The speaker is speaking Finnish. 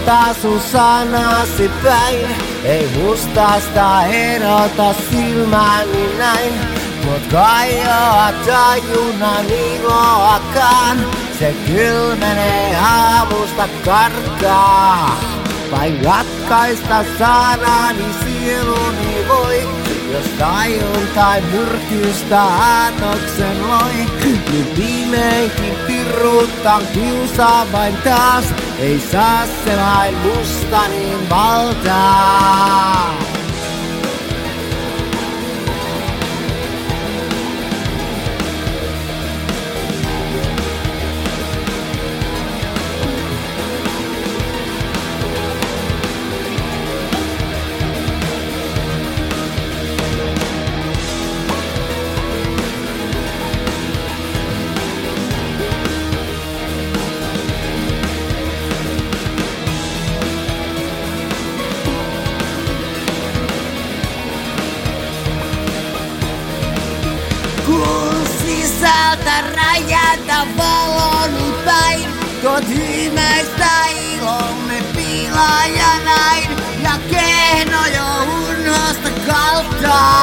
muista sun sanasi päin. Ei mustasta erota silmäni näin. Mut kajoa tajunnan iloakaan. Se kylmenee aamusta karkaa. Vain ratkaista sanani sieluni voi. Jos tajun tai myrkystä äänoksen loi, niin viimeinkin piruttan kiusaa vain taas. Ei saa se vain musta niin valtaa. Sata raja ta valon päin. Tuot hymeistä ilomme pilaa ja näin. Ja kehno jo unhosta kaltaa.